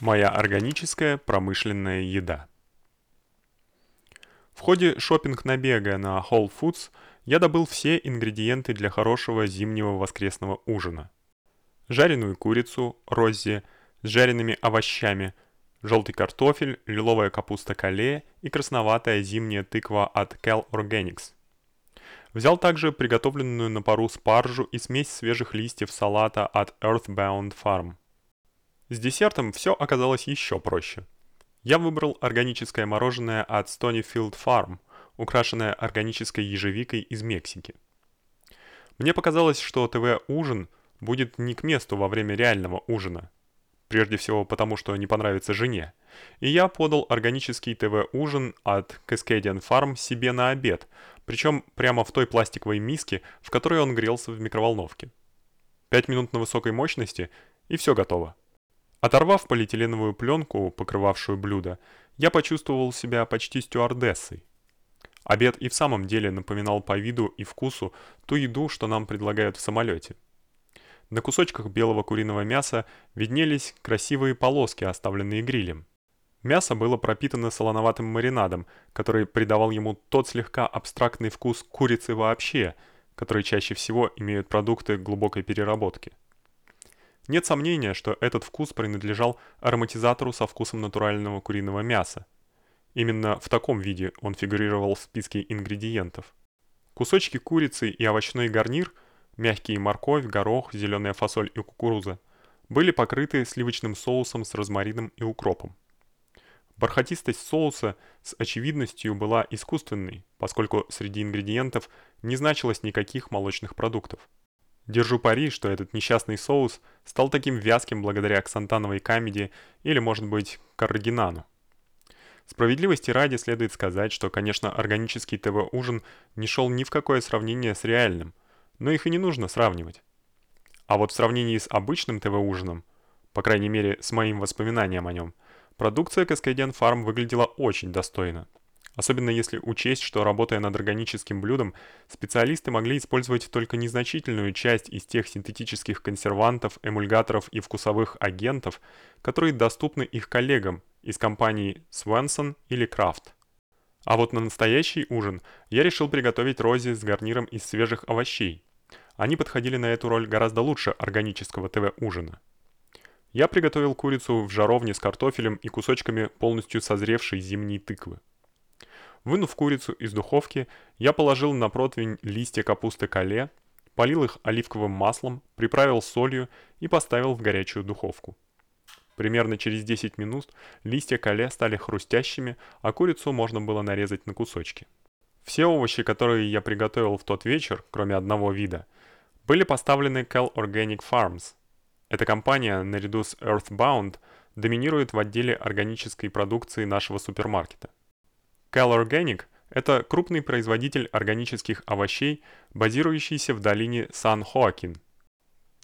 Моя органическая промышленная еда. В ходе шопинг-набега на Whole Foods я добыл все ингредиенты для хорошего зимнего воскресного ужина. Жареную курицу роззи с жареными овощами, желтый картофель, лиловая капуста кале и красноватая зимняя тыква от Cal Organics. Взял также приготовленную на пару спаржу и смесь свежих листьев салата от Earthbound Farm. С десертом все оказалось еще проще. Я выбрал органическое мороженое от Stonyfield Farm, украшенное органической ежевикой из Мексики. Мне показалось, что ТВ-ужин будет не к месту во время реального ужина. Прежде всего потому, что не понравится жене. И я подал органический ТВ-ужин от Cascadian Farm себе на обед, причем прямо в той пластиковой миске, в которой он грелся в микроволновке. Пять минут на высокой мощности, и все готово. Оторвав полиэтиленовую пленку, покрывавшую блюдо, я почувствовал себя почти стюардессой. Обед и в самом деле напоминал по виду и вкусу ту еду, что нам предлагают в самолете. На кусочках белого куриного мяса виднелись красивые полоски, оставленные грилем. Мясо было пропитано солоноватым маринадом, который придавал ему тот слегка абстрактный вкус курицы вообще, который чаще всего имеют продукты глубокой переработки. Нет сомнения, что этот вкус принадлежал ароматизатору со вкусом натурального куриного мяса. Именно в таком виде он фигурировал в списке ингредиентов. Кусочки курицы и овощной гарнир, мягкие морковь, горох, зеленая фасоль и кукуруза, были покрыты сливочным соусом с розмарином и укропом. Бархатистость соуса с очевидностью была искусственной, поскольку среди ингредиентов не значилось никаких молочных продуктов. Держу пари, что этот несчастный соус стал таким вязким благодаря ксантановой камеди или, может быть, каррагинану. Справедливости ради следует сказать, что, конечно, органический ТВ-ужин не шел ни в какое сравнение с реальным, но их и не нужно сравнивать. А вот в сравнении с обычным ТВ-ужином, по крайней мере, с моим воспоминанием о нем, продукция Cascadian Farm выглядела очень достойно. Особенно если учесть, что работая над органическим блюдом, специалисты могли использовать только незначительную часть из тех синтетических консервантов, эмульгаторов и вкусовых агентов, которые доступны их коллегам из компаний Swanson или Kraft. А вот на настоящий ужин я решил приготовить рози с гарниром из свежих овощей. Они подходили на эту роль гораздо лучше органического ТВ-ужина. Я приготовил курицу в жаровне с картофелем и кусочками полностью созревшей зимней тыквы. Вынув курицу из духовки, я положил на противень листья капусты кале, полил их оливковым маслом, приправил солью и поставил в горячую духовку. Примерно через 10 минут листья кале стали хрустящими, а курицу можно было нарезать на кусочки. Все овощи, которые я приготовил в тот вечер, кроме одного вида, были поставлены Cal Organic Farms. Эта компания, наряду с Earthbound, доминирует в отделе органической продукции нашего супермаркета. Cal Organic – это крупный производитель органических овощей, базирующийся в долине Сан-Хоакин.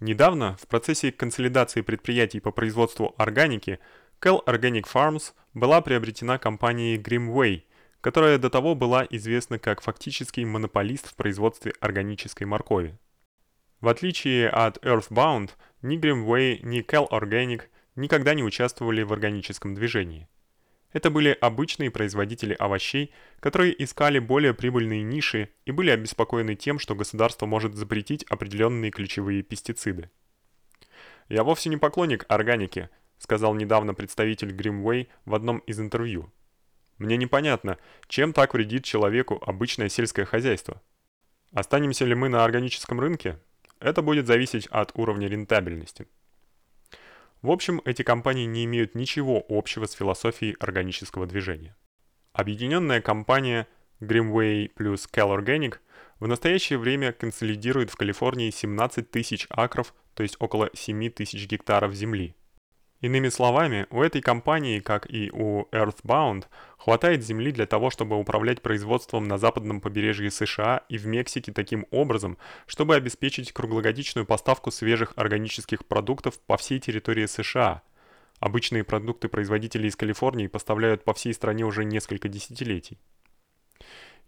Недавно, в процессе консолидации предприятий по производству органики, Cal Organic Farms была приобретена компанией Grimway, которая до того была известна как фактический монополист в производстве органической моркови. В отличие от Earthbound, ни Grimway, ни Cal Organic никогда не участвовали в органическом движении. Это были обычные производители овощей, которые искали более прибыльные ниши и были обеспокоены тем, что государство может запретить определенные ключевые пестициды. «Я вовсе не поклонник органики», — сказал недавно представитель Grimway в одном из интервью. «Мне непонятно, чем так вредит человеку обычное сельское хозяйство. Останемся ли мы на органическом рынке? Это будет зависеть от уровня рентабельности». В общем, эти компании не имеют ничего общего с философией органического движения. Объединенная компания Grimway плюс Cal Organic в настоящее время консолидирует в Калифорнии 17 тысяч акров, то есть около 7 тысяч гектаров земли. Иными словами, у этой компании, как и у Earthbound, хватает земли для того, чтобы управлять производством на западном побережье США и в Мексике таким образом, чтобы обеспечить круглогодичную поставку свежих органических продуктов по всей территории США. Обычные продукты производители из Калифорнии поставляют по всей стране уже несколько десятилетий.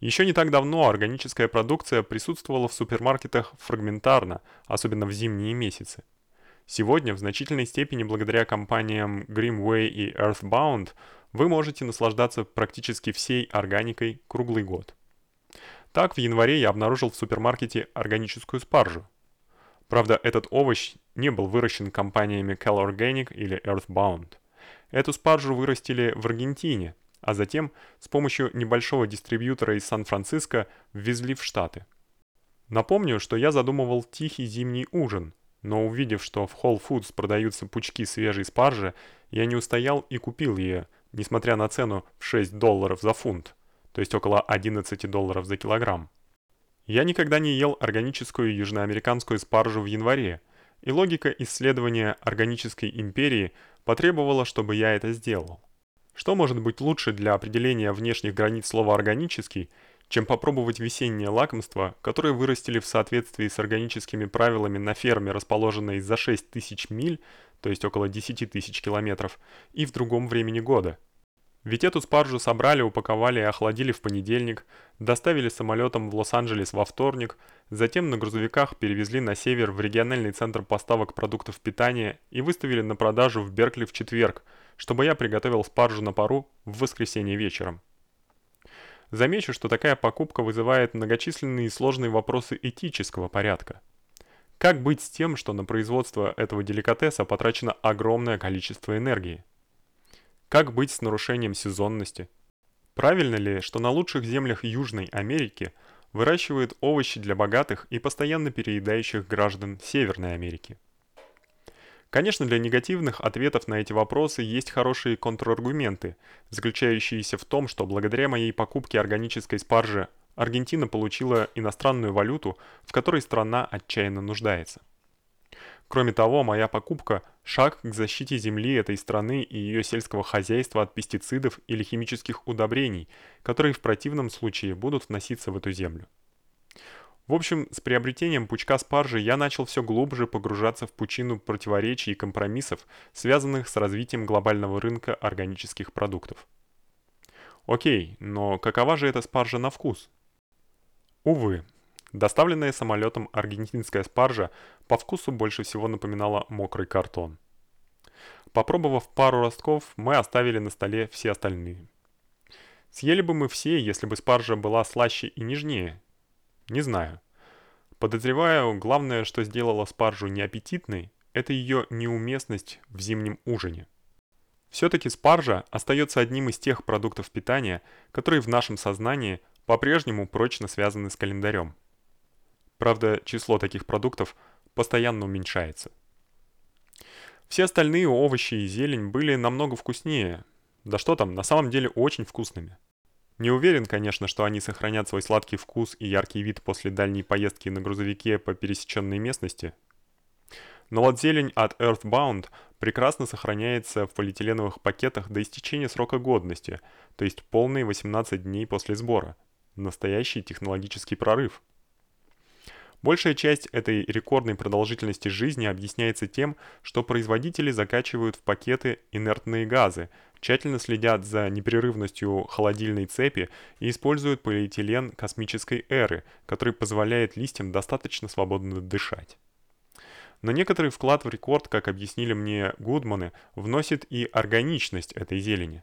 Еще не так давно органическая продукция присутствовала в супермаркетах фрагментарно, особенно в зимние месяцы. Сегодня в значительной степени благодаря компаниям Greenway и Earthbound вы можете наслаждаться практически всей органикой круглый год. Так, в январе я обнаружил в супермаркете органическую спаржу. Правда, этот овощ не был выращен компаниями Cal Organic или Earthbound. Эту спаржу вырастили в Аргентине, а затем с помощью небольшого дистрибьютора из Сан-Франциско ввезли в Штаты. Напомню, что я задумывал тихий зимний ужин, но увидев, что в Whole Foods продаются пучки свежей спаржи, я не устоял и купил ее, несмотря на цену в 6 долларов за фунт, то есть около 11 долларов за килограмм. Я никогда не ел органическую южноамериканскую спаржу в январе, и логика исследования органической империи потребовала, чтобы я это сделал. Что может быть лучше для определения внешних границ слова органический, чем попробовать весеннее лакомство, которое вырастили в соответствии с органическими правилами на ферме, расположенной за 6000 миль, то есть около 10 тысяч километров, и в другом времени года. Ведь эту спаржу собрали, упаковали и охладили в понедельник, доставили самолетом в Лос-Анджелес во вторник, затем на грузовиках перевезли на север в региональный центр поставок продуктов питания и выставили на продажу в Беркли в четверг, чтобы я приготовил спаржу на пару в воскресенье вечером. Замечу, что такая покупка вызывает многочисленные и сложные вопросы этического порядка. Как быть с тем, что на производство этого деликатеса потрачено огромное количество энергии? Как быть с нарушением сезонности? Правильно ли, что на лучших землях Южной Америки выращивают овощи для богатых и постоянно переедающих граждан Северной Америки? Конечно, для негативных ответов на эти вопросы есть хорошие контраргументы, заключающиеся в том, что благодаря моей покупке органической спаржи Аргентина получила иностранную валюту, в которой страна отчаянно нуждается. Кроме того, моя покупка шаг к защите земли этой страны и ее сельского хозяйства от пестицидов или химических удобрений, которые в противном случае будут вноситься в эту землю. В общем, с приобретением пучка спаржи я начал все глубже погружаться в пучину противоречий и компромиссов, связанных с развитием глобального рынка органических продуктов. О'кей, но какова же эта спаржа на вкус? Увы, Доставленная самолетом аргентинская спаржа по вкусу больше всего напоминала мокрый картон. Попробовав пару ростков, мы оставили на столе все остальные. Съели бы мы все, если бы спаржа была слаще и нежнее. Не знаю. Подозреваю, главное, что сделало спаржу неаппетитной, это ее неуместность в зимнем ужине. Все-таки спаржа остается одним из тех продуктов питания, которые в нашем сознании по-прежнему прочно связаны с календарем. Правда, число таких продуктов постоянно уменьшается. Все остальные овощи и зелень были намного вкуснее. Да что там, на самом деле очень вкусными. Не уверен, конечно, что они сохранят свой сладкий вкус и яркий вид после дальней поездки на грузовике по пересеченной местности. Но вот зелень от Earthbound прекрасно сохраняется в полиэтиленовых пакетах до истечения срока годности, то есть полные 18 дней после сбора. Настоящий технологический прорыв. Большая часть этой рекордной продолжительности жизни объясняется тем, что производители закачивают в пакеты инертные газы, тщательно следят за непрерывностью холодильной цепи и используют полиэтилен космической эры, который позволяет листьям достаточно свободно дышать. Но некоторый вклад в рекорд, как объяснили мне Гудманы, вносит и органичность этой зелени.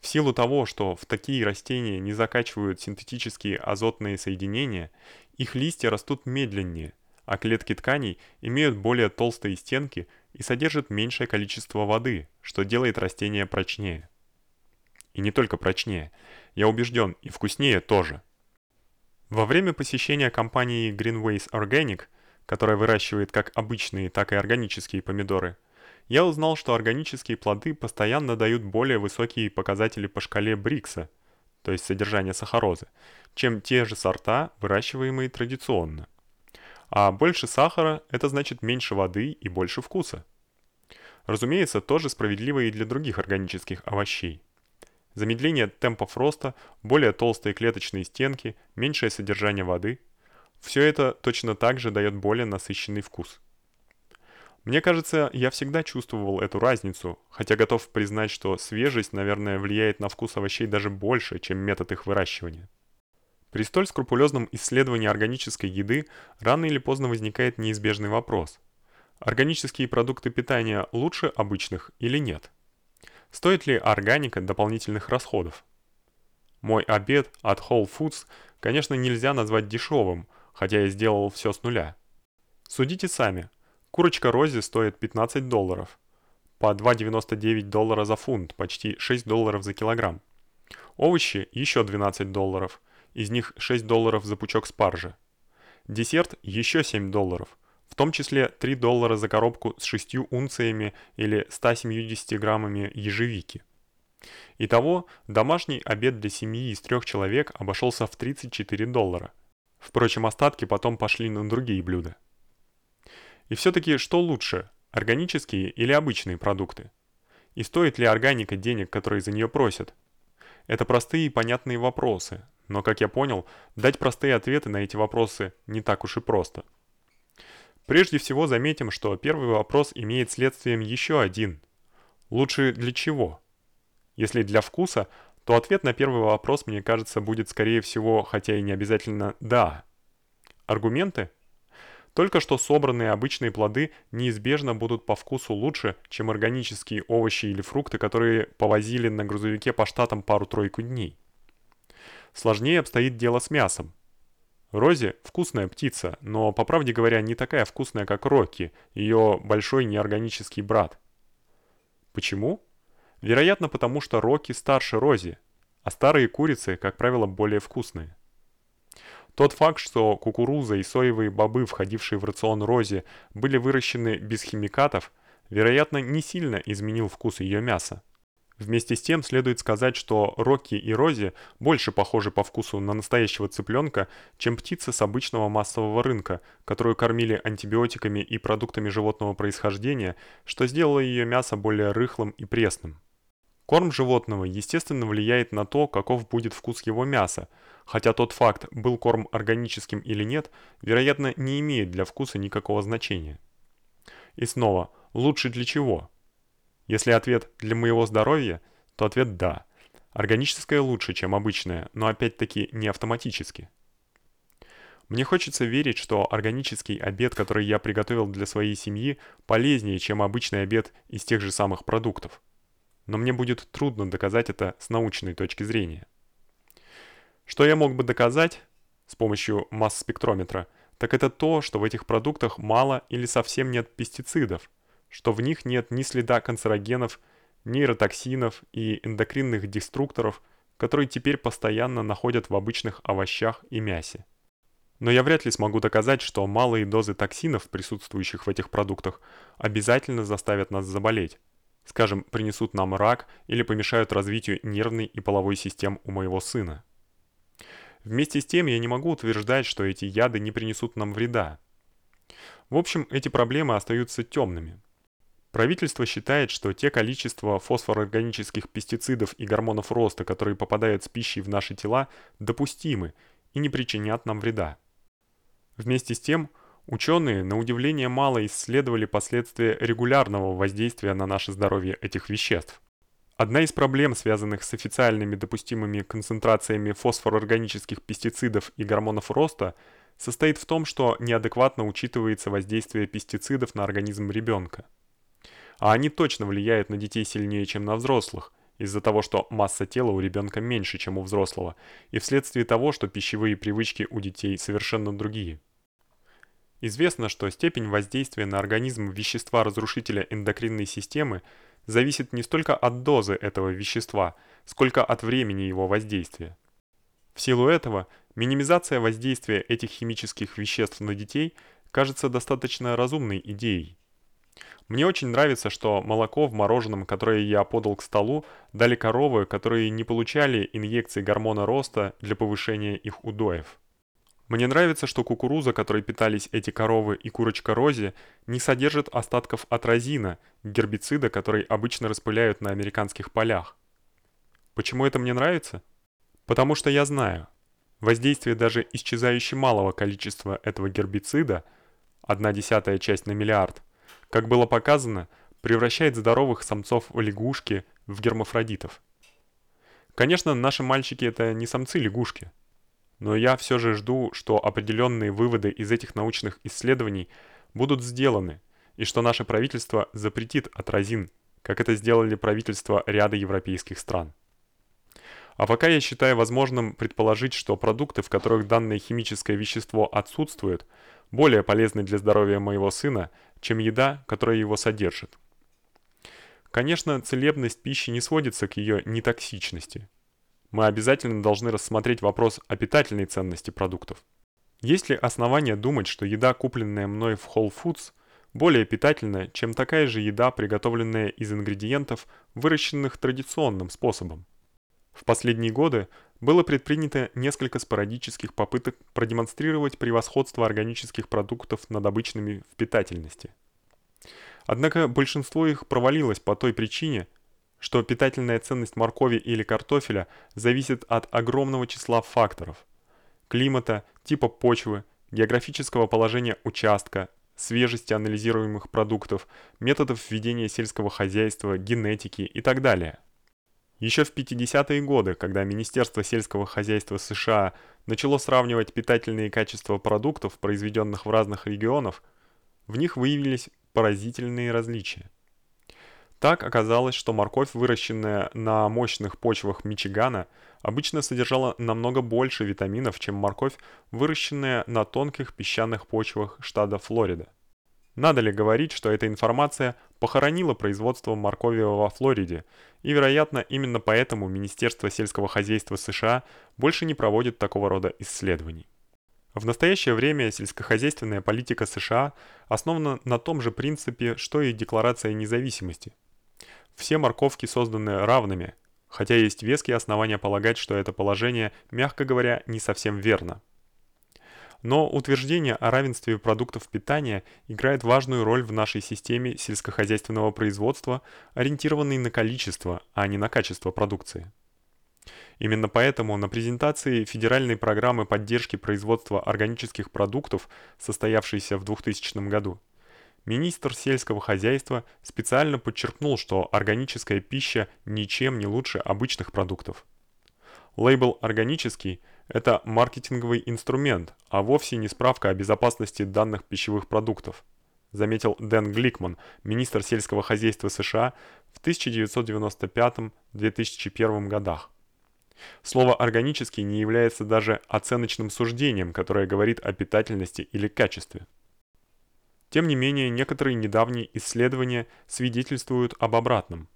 В силу того, что в такие растения не закачивают синтетические азотные соединения, их листья растут медленнее, а клетки тканей имеют более толстые стенки и содержат меньшее количество воды, что делает растения прочнее. И не только прочнее, я убежден, и вкуснее тоже. Во время посещения компании Greenways Organic, которая выращивает как обычные, так и органические помидоры, я узнал, что органические плоды постоянно дают более высокие показатели по шкале Брикса, то есть содержание сахарозы, чем те же сорта, выращиваемые традиционно. А больше сахара – это значит меньше воды и больше вкуса. Разумеется, тоже справедливо и для других органических овощей. Замедление темпов роста, более толстые клеточные стенки, меньшее содержание воды – все это точно так же дает более насыщенный вкус. Мне кажется, я всегда чувствовал эту разницу, хотя готов признать, что свежесть, наверное, влияет на вкус овощей даже больше, чем метод их выращивания. При столь скрупулезном исследовании органической еды рано или поздно возникает неизбежный вопрос. Органические продукты питания лучше обычных или нет? Стоит ли органика дополнительных расходов? Мой обед от Whole Foods, конечно, нельзя назвать дешевым, хотя я сделал все с нуля. Судите сами. Курочка Рози стоит 15 долларов. По 2.99 доллара за фунт, почти 6 долларов за килограмм. Овощи еще 12 долларов. Из них 6 долларов за пучок спаржи. Десерт еще 7 долларов в том числе 3 доллара за коробку с 6 унциями или 170 граммами ежевики. Итого, домашний обед для семьи из трех человек обошелся в 34 доллара. Впрочем, остатки потом пошли на другие блюда. И все-таки что лучше, органические или обычные продукты? И стоит ли органика денег, которые за нее просят? Это простые и понятные вопросы, но, как я понял, дать простые ответы на эти вопросы не так уж и просто. Прежде всего заметим, что первый вопрос имеет следствием еще один. Лучше для чего? Если для вкуса, то ответ на первый вопрос, мне кажется, будет скорее всего, хотя и не обязательно «да». Аргументы? Только что собранные обычные плоды неизбежно будут по вкусу лучше, чем органические овощи или фрукты, которые повозили на грузовике по штатам пару-тройку дней. Сложнее обстоит дело с мясом. Рози вкусная птица, но, по правде говоря, не такая вкусная, как Рокки, ее большой неорганический брат. Почему? Вероятно, потому что Рокки старше Рози, а старые курицы, как правило, более вкусные. Тот факт, что кукуруза и соевые бобы, входившие в рацион Рози, были выращены без химикатов, вероятно, не сильно изменил вкус ее мяса. Вместе с тем следует сказать, что Рокки и Рози больше похожи по вкусу на настоящего цыпленка, чем птицы с обычного массового рынка, которую кормили антибиотиками и продуктами животного происхождения, что сделало ее мясо более рыхлым и пресным. Корм животного, естественно, влияет на то, каков будет вкус его мяса, хотя тот факт, был корм органическим или нет, вероятно, не имеет для вкуса никакого значения. И снова, лучше для чего? Если ответ для моего здоровья, то ответ да. Органическое лучше, чем обычное, но опять-таки не автоматически. Мне хочется верить, что органический обед, который я приготовил для своей семьи, полезнее, чем обычный обед из тех же самых продуктов. Но мне будет трудно доказать это с научной точки зрения. Что я мог бы доказать с помощью масс-спектрометра, так это то, что в этих продуктах мало или совсем нет пестицидов, что в них нет ни следа канцерогенов, нейротоксинов и эндокринных деструкторов, которые теперь постоянно находят в обычных овощах и мясе. Но я вряд ли смогу доказать, что малые дозы токсинов, присутствующих в этих продуктах, обязательно заставят нас заболеть. Скажем, принесут нам рак или помешают развитию нервной и половой систем у моего сына. Вместе с тем я не могу утверждать, что эти яды не принесут нам вреда. В общем, эти проблемы остаются темными. Правительство считает, что те количества фосфорорганических пестицидов и гормонов роста, которые попадают с пищей в наши тела, допустимы и не причинят нам вреда. Вместе с тем, ученые на удивление мало исследовали последствия регулярного воздействия на наше здоровье этих веществ. Одна из проблем, связанных с официальными допустимыми концентрациями фосфорорганических пестицидов и гормонов роста, состоит в том, что неадекватно учитывается воздействие пестицидов на организм ребенка а они точно влияют на детей сильнее, чем на взрослых, из-за того, что масса тела у ребенка меньше, чем у взрослого, и вследствие того, что пищевые привычки у детей совершенно другие. Известно, что степень воздействия на организм вещества-разрушителя эндокринной системы зависит не столько от дозы этого вещества, сколько от времени его воздействия. В силу этого, минимизация воздействия этих химических веществ на детей кажется достаточно разумной идеей. Мне очень нравится, что молоко в мороженом, которое я подал к столу, дали коровы, которые не получали инъекций гормона роста для повышения их удоев. Мне нравится, что кукуруза, которой питались эти коровы и курочка Рози, не содержит остатков атразина, гербицида, который обычно распыляют на американских полях. Почему это мне нравится? Потому что я знаю, воздействие даже исчезающе малого количества этого гербицида, одна десятая часть на миллиард, как было показано, превращает здоровых самцов в лягушки, в гермафродитов. Конечно, наши мальчики это не самцы-лягушки. Но я все же жду, что определенные выводы из этих научных исследований будут сделаны, и что наше правительство запретит атразин, как это сделали правительства ряда европейских стран. А пока я считаю возможным предположить, что продукты, в которых данное химическое вещество отсутствует, более полезны для здоровья моего сына, чем еда, которая его содержит. Конечно, целебность пищи не сводится к её нетоксичности. Мы обязательно должны рассмотреть вопрос о питательной ценности продуктов. Есть ли основания думать, что еда, купленная мной в Whole Foods, более питательная, чем такая же еда, приготовленная из ингредиентов, выращенных традиционным способом? В последние годы было предпринято несколько спорадических попыток продемонстрировать превосходство органических продуктов над обычными в питательности. Однако большинство их провалилось по той причине, что питательная ценность моркови или картофеля зависит от огромного числа факторов: климата, типа почвы, географического положения участка, свежести анализируемых продуктов, методов ведения сельского хозяйства, генетики и так далее. Еще в 50-е годы, когда Министерство сельского хозяйства США начало сравнивать питательные качества продуктов, произведённых в разных регионах, в них выявились поразительные различия. Так оказалось, что морковь, выращенная на мощных почвах Мичигана, обычно содержала намного больше витаминов, чем морковь, выращенная на тонких песчаных почвах штата Флорида. Надо ли говорить, что эта информация похоронила производство моркови во Флориде, и, вероятно, именно поэтому Министерство сельского хозяйства США больше не проводит такого рода исследований. В настоящее время сельскохозяйственная политика США основана на том же принципе, что и Декларация независимости. Все морковки созданы равными, хотя есть веские основания полагать, что это положение, мягко говоря, не совсем верно. Но утверждение о равенстве продуктов питания играет важную роль в нашей системе сельскохозяйственного производства, ориентированной на количество, а не на качество продукции. Именно поэтому на презентации федеральной программы поддержки производства органических продуктов, состоявшейся в 2000 году, министр сельского хозяйства специально подчеркнул, что органическая пища ничем не лучше обычных продуктов. Лейбл органический это маркетинговый инструмент, а вовсе не справка о безопасности данных пищевых продуктов, заметил Дэн Гликман, министр сельского хозяйства США в 1995-2001 годах. Слово органический не является даже оценочным суждением, которое говорит о питательности или качестве. Тем не менее, некоторые недавние исследования свидетельствуют об обратном.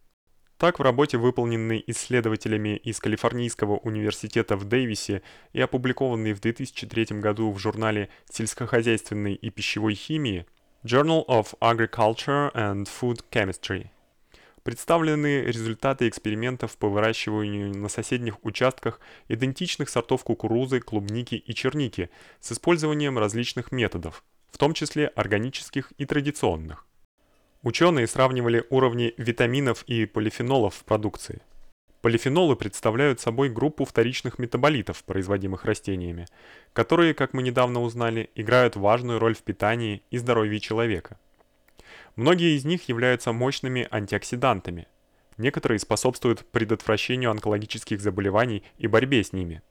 Так, в работе, выполненной исследователями из Калифорнийского университета в Дэвисе и опубликованной в 2003 году в журнале сельскохозяйственной и пищевой химии Journal of Agriculture and Food Chemistry, представлены результаты экспериментов по выращиванию на соседних участках идентичных сортов кукурузы, клубники и черники с использованием различных методов, в том числе органических и традиционных. Ученые сравнивали уровни витаминов и полифенолов в продукции. Полифенолы представляют собой группу вторичных метаболитов, производимых растениями, которые, как мы недавно узнали, играют важную роль в питании и здоровье человека. Многие из них являются мощными антиоксидантами. Некоторые способствуют предотвращению онкологических заболеваний и борьбе с ними.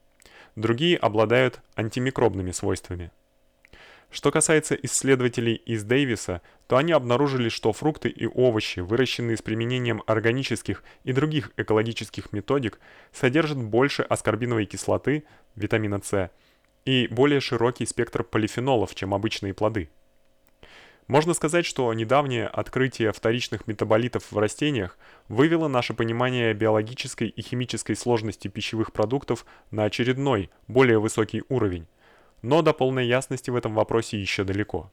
Другие обладают антимикробными свойствами. Что касается исследователей из Дэвиса, то они обнаружили, что фрукты и овощи, выращенные с применением органических и других экологических методик, содержат больше аскорбиновой кислоты, витамина С, и более широкий спектр полифенолов, чем обычные плоды. Можно сказать, что недавнее открытие вторичных метаболитов в растениях вывело наше понимание биологической и химической сложности пищевых продуктов на очередной, более высокий уровень но до полной ясности в этом вопросе ещё далеко.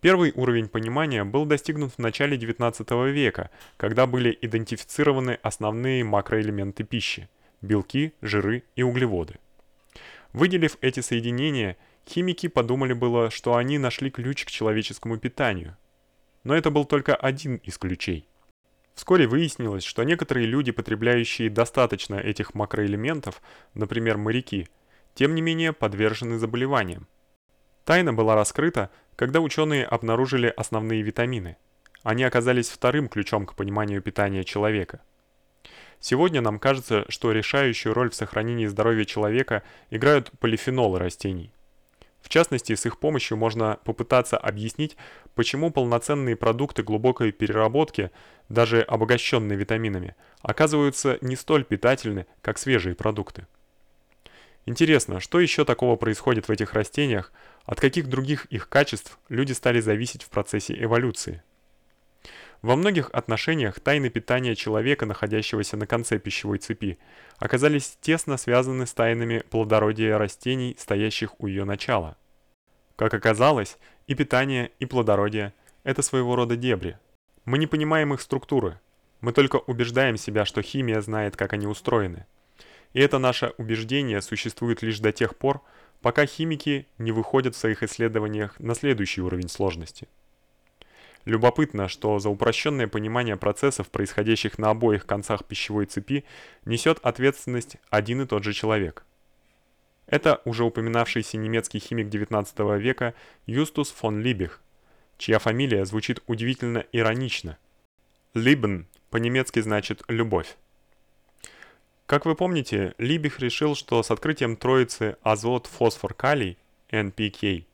Первый уровень понимания был достигнут в начале XIX века, когда были идентифицированы основные макроэлементы пищи: белки, жиры и углеводы. Выделив эти соединения, химики подумали было, что они нашли ключ к человеческому питанию. Но это был только один из ключей. Вскоре выяснилось, что некоторые люди, потребляющие достаточно этих макроэлементов, например, моряки, тем не менее подвержены заболеваниям. Тайна была раскрыта, когда ученые обнаружили основные витамины. Они оказались вторым ключом к пониманию питания человека. Сегодня нам кажется, что решающую роль в сохранении здоровья человека играют полифенолы растений. В частности, с их помощью можно попытаться объяснить, почему полноценные продукты глубокой переработки, даже обогащенные витаминами, оказываются не столь питательны, как свежие продукты. Интересно, что еще такого происходит в этих растениях, от каких других их качеств люди стали зависеть в процессе эволюции? Во многих отношениях тайны питания человека, находящегося на конце пищевой цепи, оказались тесно связаны с тайнами плодородия растений, стоящих у ее начала. Как оказалось, и питание, и плодородие это своего рода дебри. Мы не понимаем их структуры. Мы только убеждаем себя, что химия знает, как они устроены. И это наше убеждение существует лишь до тех пор, пока химики не выходят в своих исследованиях на следующий уровень сложности. Любопытно, что за упрощенное понимание процессов, происходящих на обоих концах пищевой цепи, несет ответственность один и тот же человек. Это уже упоминавшийся немецкий химик XIX века Юстус фон Либих, чья фамилия звучит удивительно иронично. Lieben по-немецки значит любовь. Как вы помните, Либих решил, что с открытием троицы азот-фосфор-калий NPK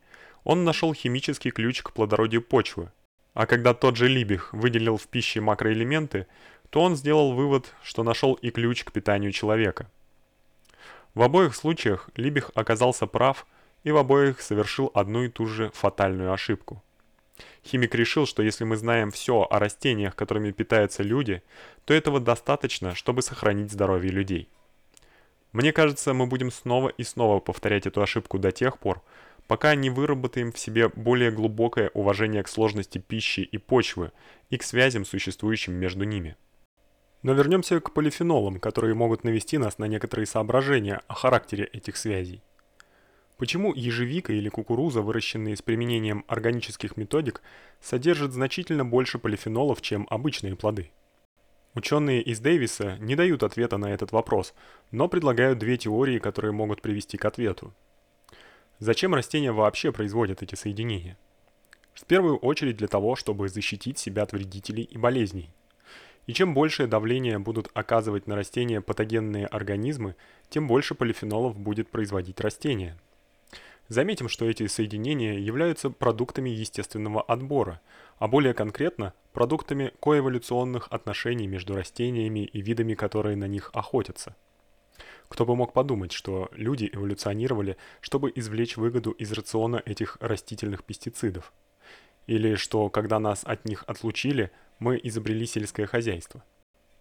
он нашел химический ключ к плодородию почвы. А когда тот же Либих выделил в пище макроэлементы, то он сделал вывод, что нашел и ключ к питанию человека. В обоих случаях Либих оказался прав и в обоих совершил одну и ту же фатальную ошибку. Химик решил, что если мы знаем все о растениях, которыми питаются люди, то этого достаточно, чтобы сохранить здоровье людей. Мне кажется, мы будем снова и снова повторять эту ошибку до тех пор, пока не выработаем в себе более глубокое уважение к сложности пищи и почвы и к связям, существующим между ними. Но вернемся к полифенолам, которые могут навести нас на некоторые соображения о характере этих связей. Почему ежевика или кукуруза, выращенные с применением органических методик, содержат значительно больше полифенолов, чем обычные плоды? Ученые из Дэвиса не дают ответа на этот вопрос, но предлагают две теории, которые могут привести к ответу. Зачем растения вообще производят эти соединения? В первую очередь для того, чтобы защитить себя от вредителей и болезней. И чем большее давление будут оказывать на растения патогенные организмы, тем больше полифенолов будет производить растение. Заметим, что эти соединения являются продуктами естественного отбора, а более конкретно продуктами коэволюционных отношений между растениями и видами, которые на них охотятся. Кто бы мог подумать, что люди эволюционировали, чтобы извлечь выгоду из рациона этих растительных пестицидов, или что когда нас от них отлучили, мы изобрели сельское хозяйство.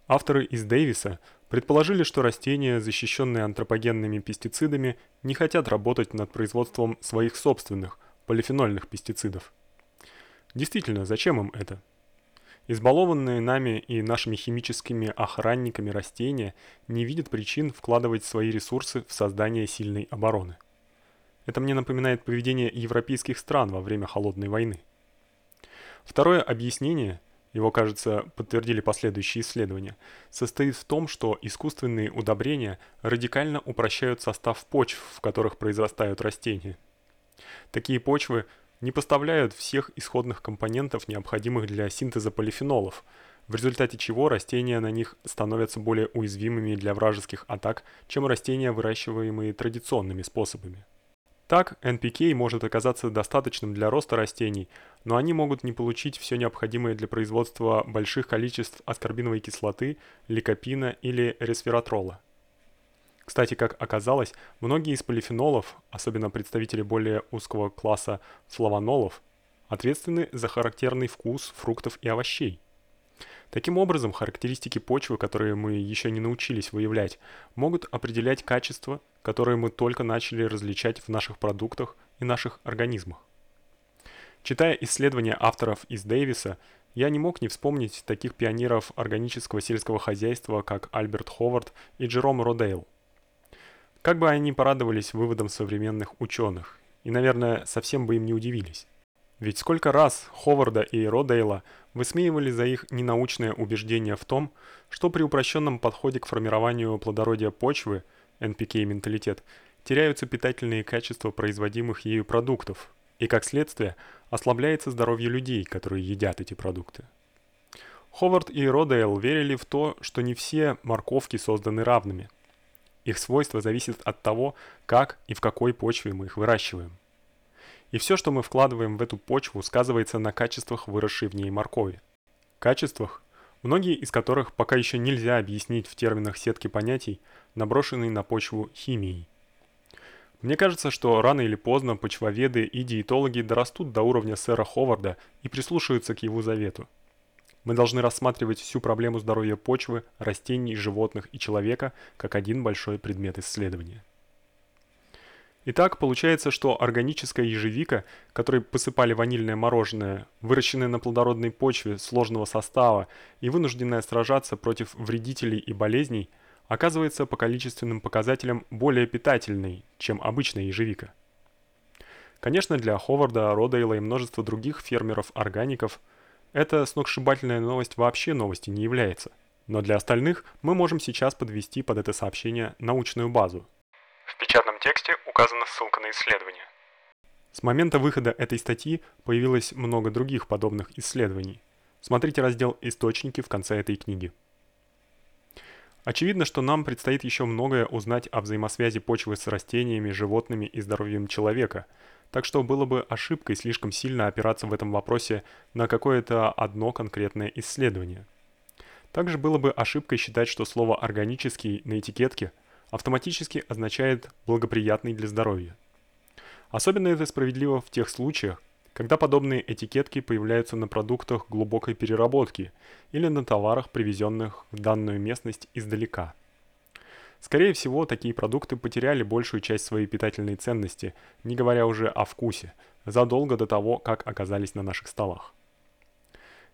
Авторы из Дэвиса предположили, что растения, защищенные антропогенными пестицидами, не хотят работать над производством своих собственных полифенольных пестицидов. Действительно, зачем им это? Избалованные нами и нашими химическими охранниками растения не видят причин вкладывать свои ресурсы в создание сильной обороны. Это мне напоминает поведение европейских стран во время холодной войны. Второе объяснение его, кажется, подтвердили последующие исследования, состоит в том, что искусственные удобрения радикально упрощают состав почв, в которых произрастают растения. Такие почвы не поставляют всех исходных компонентов, необходимых для синтеза полифенолов, в результате чего растения на них становятся более уязвимыми для вражеских атак, чем растения, выращиваемые традиционными способами. Так, NPK может оказаться достаточным для роста растений, но они могут не получить все необходимое для производства больших количеств аскорбиновой кислоты, ликопина или ресвератрола. Кстати, как оказалось, многие из полифенолов, особенно представители более узкого класса флавонолов, ответственны за характерный вкус фруктов и овощей. Таким образом, характеристики почвы, которые мы еще не научились выявлять, могут определять качество, которое мы только начали различать в наших продуктах и наших организмах. Читая исследования авторов из Дэвиса, я не мог не вспомнить таких пионеров органического сельского хозяйства, как Альберт Ховард и Джером Родейл. Как бы они порадовались выводам современных ученых, и, наверное, совсем бы им не удивились. Ведь сколько раз Ховарда и Родейла высмеивали за их ненаучное убеждение в том, что при упрощенном подходе к формированию плодородия почвы, NPK-менталитет, теряются питательные качества производимых ею продуктов, и как следствие ослабляется здоровье людей, которые едят эти продукты. Ховард и Родейл верили в то, что не все морковки созданы равными. Их свойства зависят от того, как и в какой почве мы их выращиваем. И все, что мы вкладываем в эту почву, сказывается на качествах выросшей в ней моркови. Качествах, многие из которых пока еще нельзя объяснить в терминах сетки понятий, наброшенной на почву химией. Мне кажется, что рано или поздно почвоведы и диетологи дорастут до уровня сэра Ховарда и прислушаются к его завету. Мы должны рассматривать всю проблему здоровья почвы, растений, животных и человека как один большой предмет исследования. Итак, получается, что органическая ежевика, которой посыпали ванильное мороженое, выращенная на плодородной почве сложного состава и вынужденная сражаться против вредителей и болезней, оказывается по количественным показателям более питательной, чем обычная ежевика. Конечно, для Ховарда, Родейла и множества других фермеров-органиков эта сногсшибательная новость вообще новостью не является. Но для остальных мы можем сейчас подвести под это сообщение научную базу. В печатном тексте указана ссылка на исследование. С момента выхода этой статьи появилось много других подобных исследований. Смотрите раздел «Источники» в конце этой книги. Очевидно, что нам предстоит еще многое узнать о взаимосвязи почвы с растениями, животными и здоровьем человека, так что было бы ошибкой слишком сильно опираться в этом вопросе на какое-то одно конкретное исследование. Также было бы ошибкой считать, что слово «органический» на этикетке автоматически означает «благоприятный для здоровья». Особенно это справедливо в тех случаях, когда подобные этикетки появляются на продуктах глубокой переработки или на товарах, привезенных в данную местность издалека. Скорее всего, такие продукты потеряли большую часть своей питательной ценности, не говоря уже о вкусе, задолго до того, как оказались на наших столах.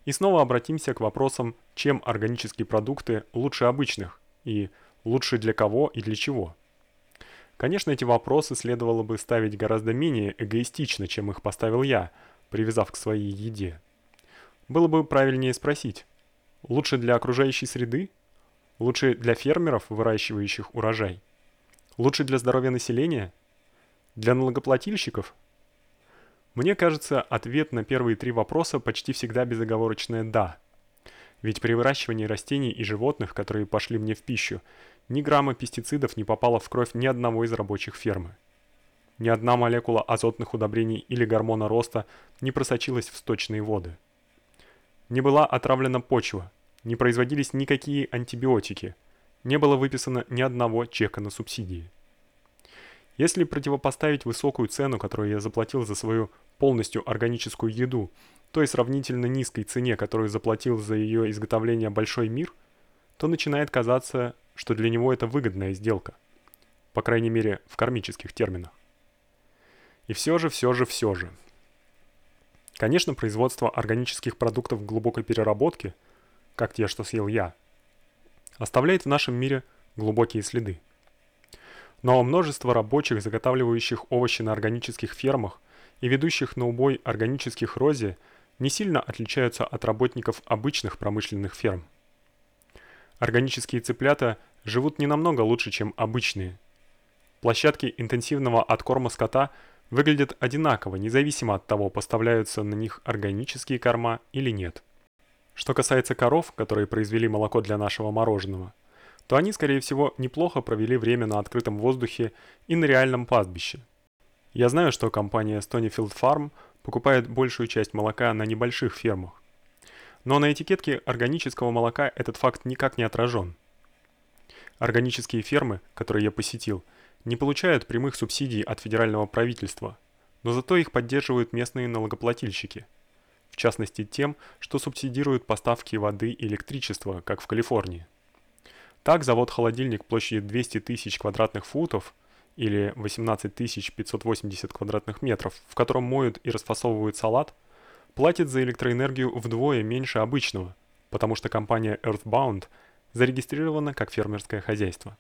И снова обратимся к вопросам, чем органические продукты лучше обычных и лучше для кого и для чего. Конечно, эти вопросы следовало бы ставить гораздо менее эгоистично, чем их поставил я, привязав к своей еде. Было бы правильнее спросить: лучше для окружающей среды? Лучше для фермеров, выращивающих урожай? Лучше для здоровья населения? Для налогоплательщиков? Мне кажется, ответ на первые три вопроса почти всегда безоговорочное да. Ведь при выращивании растений и животных, которые пошли мне в пищу, ни грамма пестицидов не попало в кровь ни одного из рабочих фермы. Ни одна молекула азотных удобрений или гормона роста не просочилась в сточные воды. Не была отравлена почва, не производились никакие антибиотики, не было выписано ни одного чека на субсидии. Если противопоставить высокую цену, которую я заплатил за свою полностью органическую еду, той сравнительно низкой цене, которую заплатил за ее изготовление большой мир, то начинает казаться, что для него это выгодная сделка. По крайней мере, в кармических терминах. И все же, все же, все же. Конечно, производство органических продуктов глубокой переработки, как те, что съел я, оставляет в нашем мире глубокие следы. Но множество рабочих, заготавливающих овощи на органических фермах и ведущих на убой органических розе, не сильно отличаются от работников обычных промышленных ферм. Органические цыплята живут не намного лучше, чем обычные. Площадки интенсивного откорма скота выглядят одинаково, независимо от того, поставляются на них органические корма или нет. Что касается коров, которые произвели молоко для нашего мороженого, то они, скорее всего, неплохо провели время на открытом воздухе и на реальном пастбище. Я знаю, что компания Stonyfield Farm покупает большую часть молока на небольших фермах. Но на этикетке органического молока этот факт никак не отражен. Органические фермы, которые я посетил, не получают прямых субсидий от федерального правительства, но зато их поддерживают местные налогоплательщики. В частности, тем, что субсидируют поставки воды и электричества, как в Калифорнии. Так, завод-холодильник площадью 200 тысяч квадратных футов или 18 580 квадратных метров, в котором моют и расфасовывают салат, платит за электроэнергию вдвое меньше обычного, потому что компания Earthbound – зарегистрировано как фермерское хозяйство.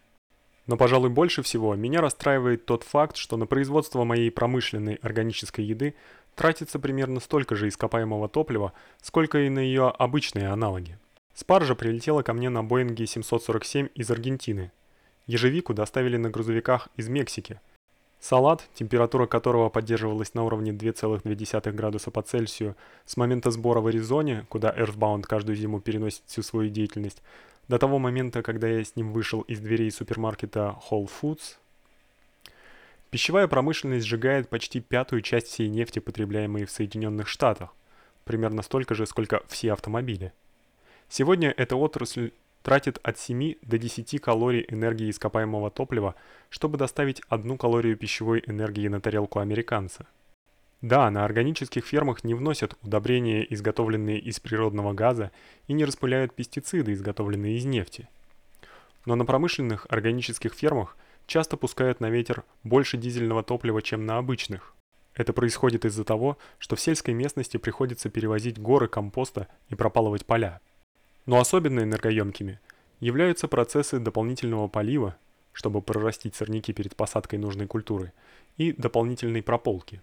Но, пожалуй, больше всего меня расстраивает тот факт, что на производство моей промышленной органической еды тратится примерно столько же ископаемого топлива, сколько и на ее обычные аналоги. Спаржа прилетела ко мне на Боинге 747 из Аргентины. Ежевику доставили на грузовиках из Мексики. Салат, температура которого поддерживалась на уровне 2,2 градуса по Цельсию с момента сбора в Аризоне, куда Earthbound каждую зиму переносит всю свою деятельность, до того момента, когда я с ним вышел из дверей супермаркета Whole Foods. Пищевая промышленность сжигает почти пятую часть всей нефти, потребляемой в Соединенных Штатах, примерно столько же, сколько все автомобили. Сегодня эта отрасль тратит от 7 до 10 калорий энергии ископаемого топлива, чтобы доставить одну калорию пищевой энергии на тарелку американца. Да, на органических фермах не вносят удобрения, изготовленные из природного газа, и не распыляют пестициды, изготовленные из нефти. Но на промышленных органических фермах часто пускают на ветер больше дизельного топлива, чем на обычных. Это происходит из-за того, что в сельской местности приходится перевозить горы компоста и пропалывать поля. Но особенно энергоемкими являются процессы дополнительного полива, чтобы прорастить сорняки перед посадкой нужной культуры, и дополнительной прополки.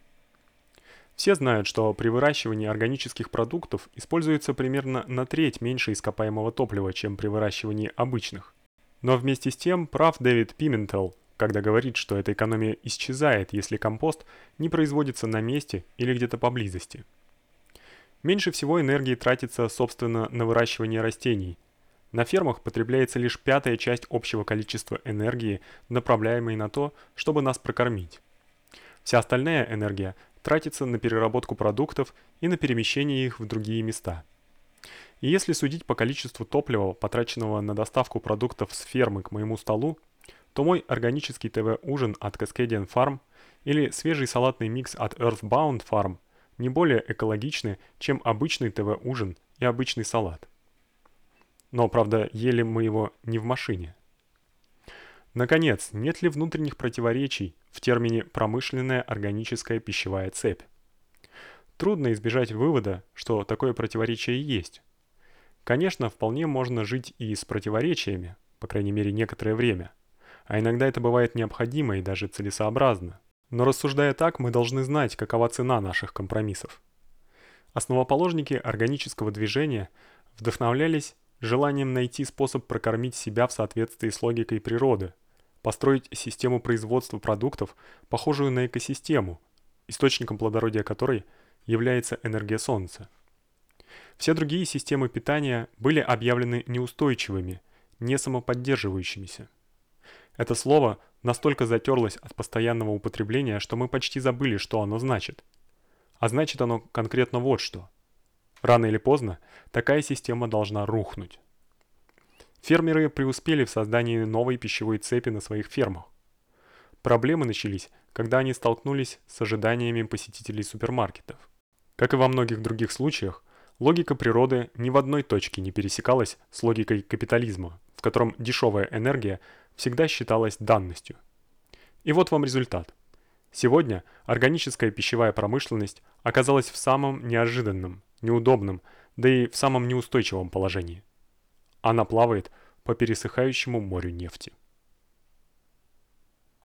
Все знают, что при выращивании органических продуктов используется примерно на треть меньше ископаемого топлива, чем при выращивании обычных. Но вместе с тем прав Дэвид Пиментел, когда говорит, что эта экономия исчезает, если компост не производится на месте или где-то поблизости. Меньше всего энергии тратится, собственно, на выращивание растений. На фермах потребляется лишь пятая часть общего количества энергии, направляемой на то, чтобы нас прокормить. Вся остальная энергия тратится на переработку продуктов и на перемещение их в другие места. И если судить по количеству топлива, потраченного на доставку продуктов с фермы к моему столу, то мой органический ТВ-ужин от Cascadian Farm или свежий салатный микс от Earthbound Farm не более экологичны, чем обычный ТВ-ужин и обычный салат. Но, правда, ели мы его не в машине. Наконец, нет ли внутренних противоречий в термине «промышленная органическая пищевая цепь»? Трудно избежать вывода, что такое противоречие есть. Конечно, вполне можно жить и с противоречиями, по крайней мере, некоторое время. А иногда это бывает необходимо и даже целесообразно. Но рассуждая так, мы должны знать, какова цена наших компромиссов. Основоположники органического движения вдохновлялись желанием найти способ прокормить себя в соответствии с логикой природы, построить систему производства продуктов, похожую на экосистему, источником плодородия которой является энергия солнца. Все другие системы питания были объявлены неустойчивыми, не самоподдерживающимися. Это слово настолько затерлось от постоянного употребления, что мы почти забыли, что оно значит. А значит оно конкретно вот что. Рано или поздно такая система должна рухнуть. Фермеры преуспели в создании новой пищевой цепи на своих фермах. Проблемы начались, когда они столкнулись с ожиданиями посетителей супермаркетов. Как и во многих других случаях, логика природы ни в одной точке не пересекалась с логикой капитализма, в котором дешевая энергия всегда считалась данностью. И вот вам результат. Сегодня органическая пищевая промышленность оказалась в самом неожиданном, неудобном, да и в самом неустойчивом положении. Она плавает по пересыхающему морю нефти.